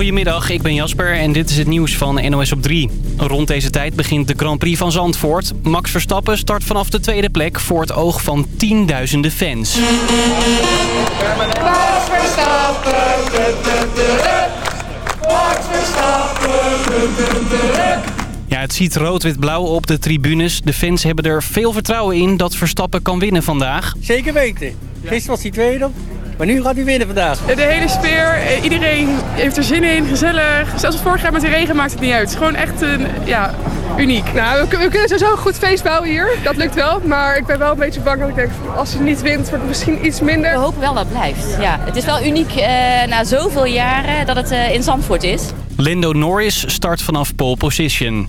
Goedemiddag, ik ben Jasper en dit is het nieuws van NOS op 3. Rond deze tijd begint de Grand Prix van Zandvoort. Max Verstappen start vanaf de tweede plek voor het oog van tienduizenden fans. Max Verstappen, Max Verstappen, ja, het ziet rood-wit-blauw op de tribunes. De fans hebben er veel vertrouwen in dat Verstappen kan winnen vandaag. Zeker weten. Gisteren was hij tweede, maar nu gaat hij winnen vandaag. De hele sfeer, eh, iedereen heeft er zin in, gezellig. Zelfs vorig jaar met de regen maakt het niet uit. Het is gewoon echt een, ja, uniek. Nou, we, kunnen sowieso een goed feest bouwen hier. Dat lukt wel. Maar ik ben wel een beetje bang dat ik denk, als hij niet wint, wordt het misschien iets minder. We hopen wel dat het blijft. Ja, het is wel uniek uh, na zoveel jaren dat het uh, in Zandvoort is. Lindo Norris start vanaf pole position.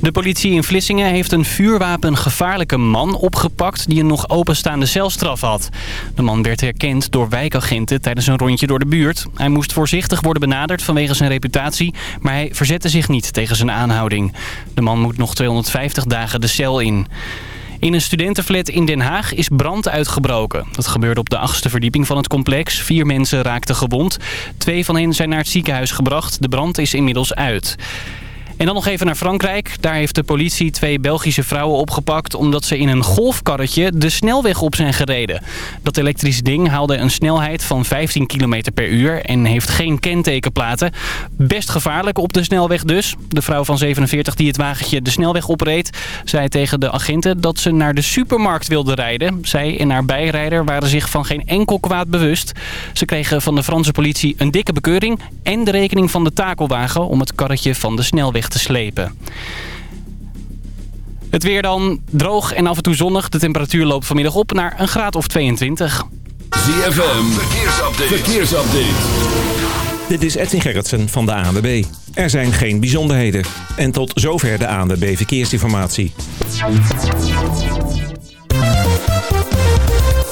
De politie in Vlissingen heeft een vuurwapengevaarlijke man opgepakt... die een nog openstaande celstraf had. De man werd herkend door wijkagenten tijdens een rondje door de buurt. Hij moest voorzichtig worden benaderd vanwege zijn reputatie... maar hij verzette zich niet tegen zijn aanhouding. De man moet nog 250 dagen de cel in. In een studentenflat in Den Haag is brand uitgebroken. Dat gebeurde op de achtste verdieping van het complex. Vier mensen raakten gewond. Twee van hen zijn naar het ziekenhuis gebracht. De brand is inmiddels uit. En dan nog even naar Frankrijk. Daar heeft de politie twee Belgische vrouwen opgepakt... omdat ze in een golfkarretje de snelweg op zijn gereden. Dat elektrische ding haalde een snelheid van 15 km per uur... en heeft geen kentekenplaten. Best gevaarlijk op de snelweg dus. De vrouw van 47 die het wagentje de snelweg opreed... zei tegen de agenten dat ze naar de supermarkt wilde rijden. Zij en haar bijrijder waren zich van geen enkel kwaad bewust. Ze kregen van de Franse politie een dikke bekeuring... en de rekening van de takelwagen om het karretje van de snelweg te slepen. Het weer dan droog en af en toe zonnig. De temperatuur loopt vanmiddag op naar een graad of 22. ZFM, verkeersupdate. verkeersupdate. Dit is Edwin Gerritsen van de ANWB. Er zijn geen bijzonderheden. En tot zover de ANWB Verkeersinformatie.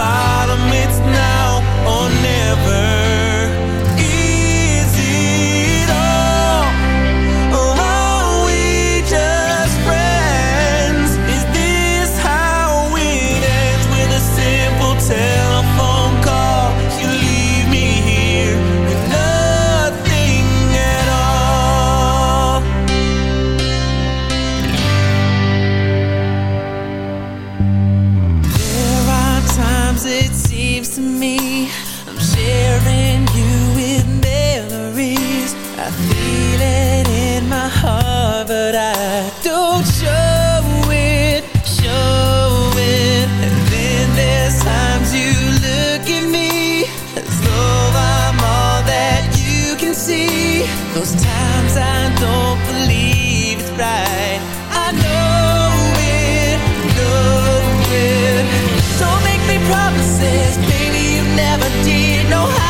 goodbye. Know how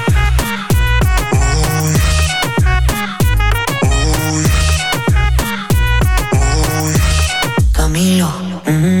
Mm-hmm.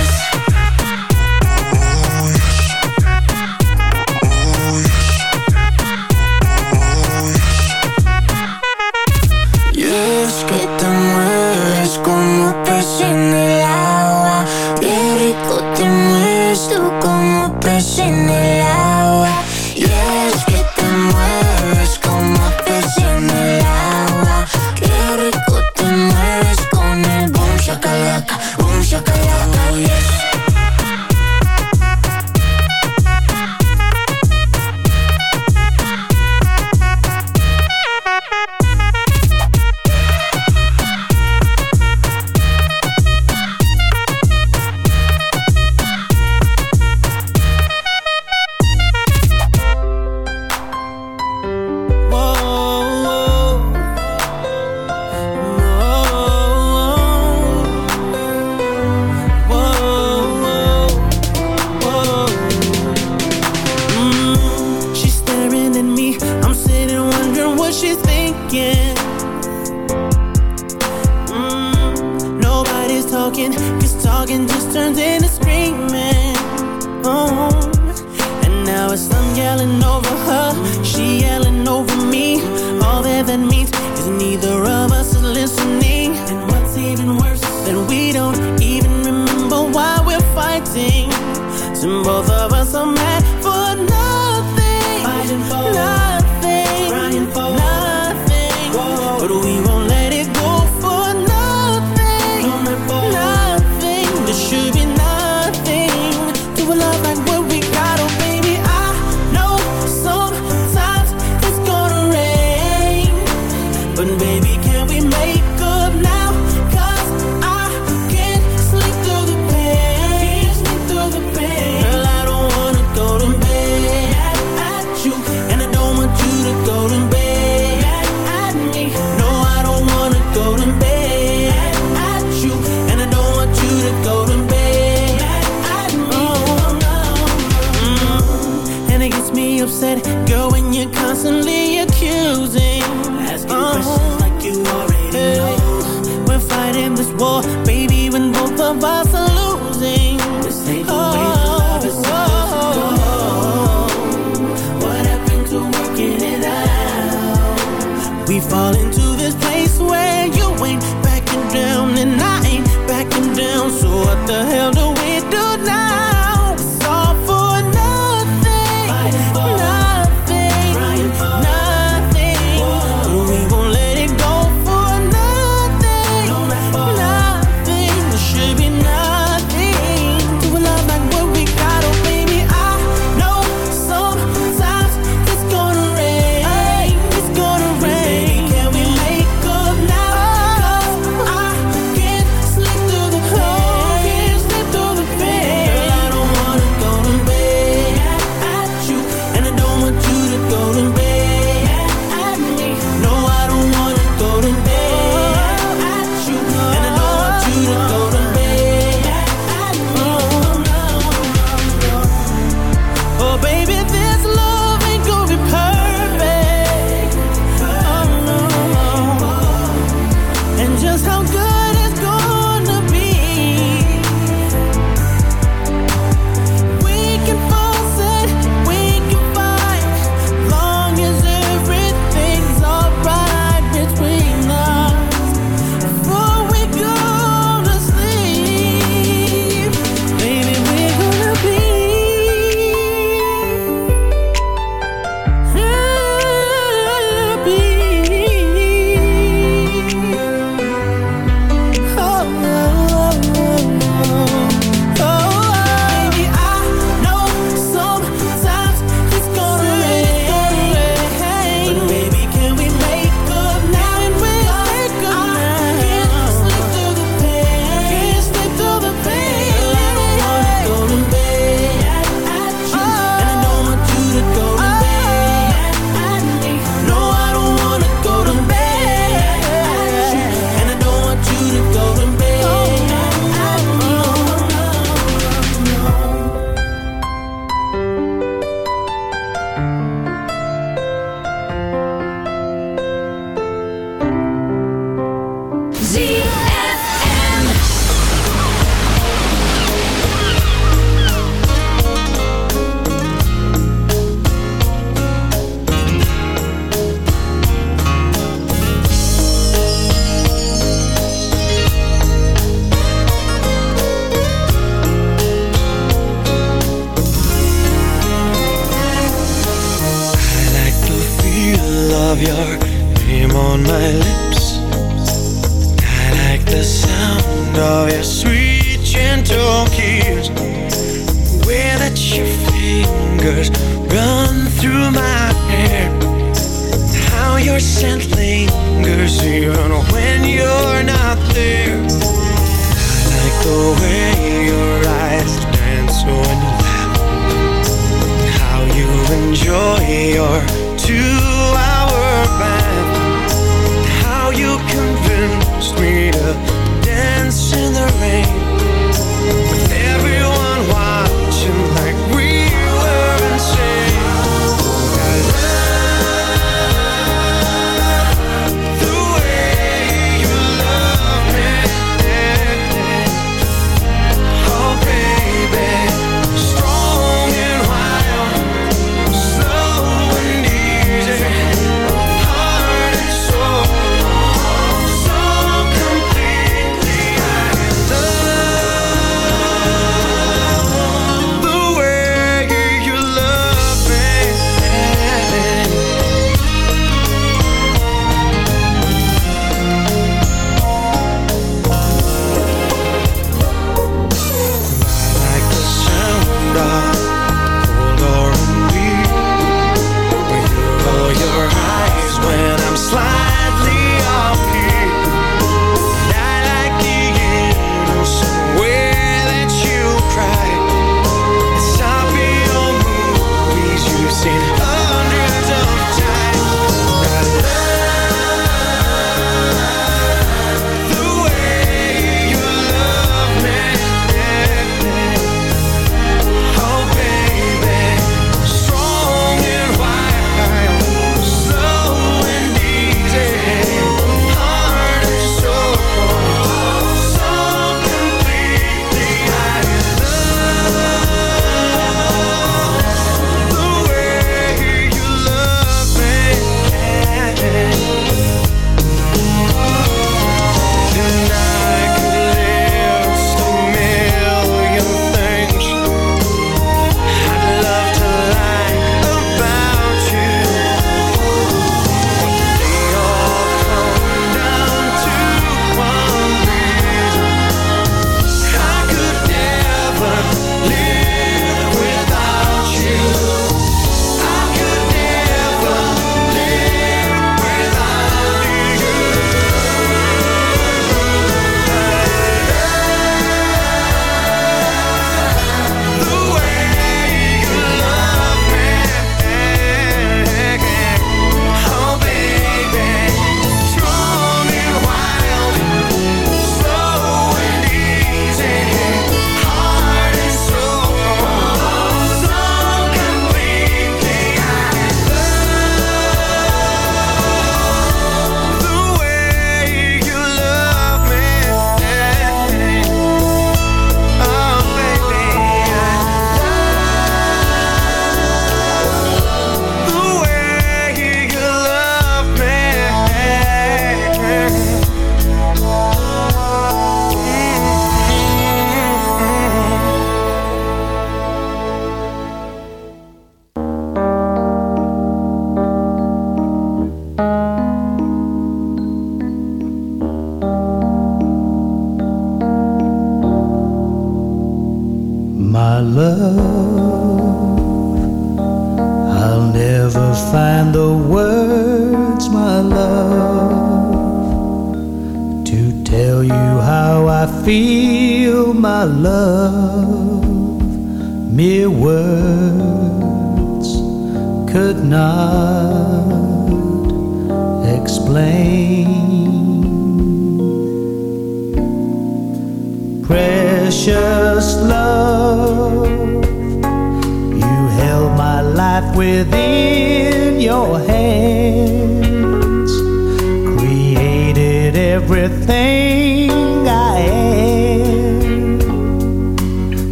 again. Mm, nobody's talking, cause talking just turns into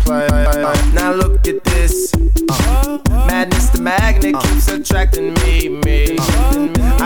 play. Now look at this. Madness, the magnet keeps attracting me, me.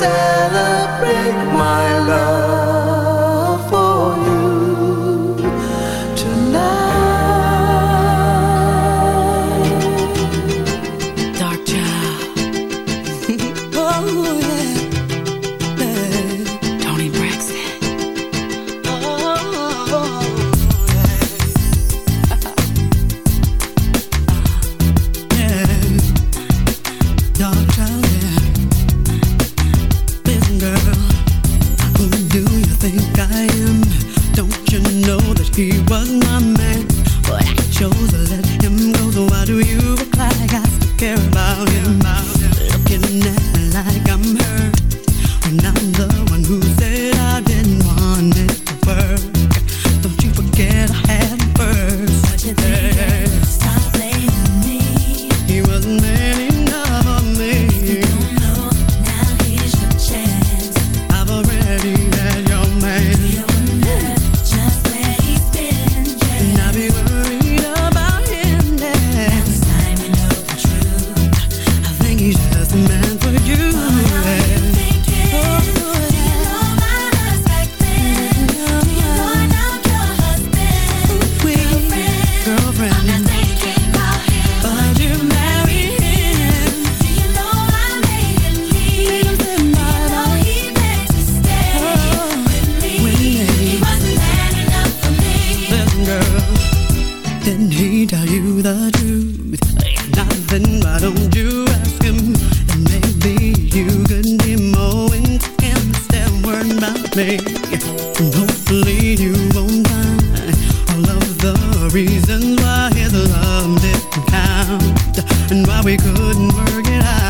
Celebrate reasons why his love didn't count and why we couldn't work it out.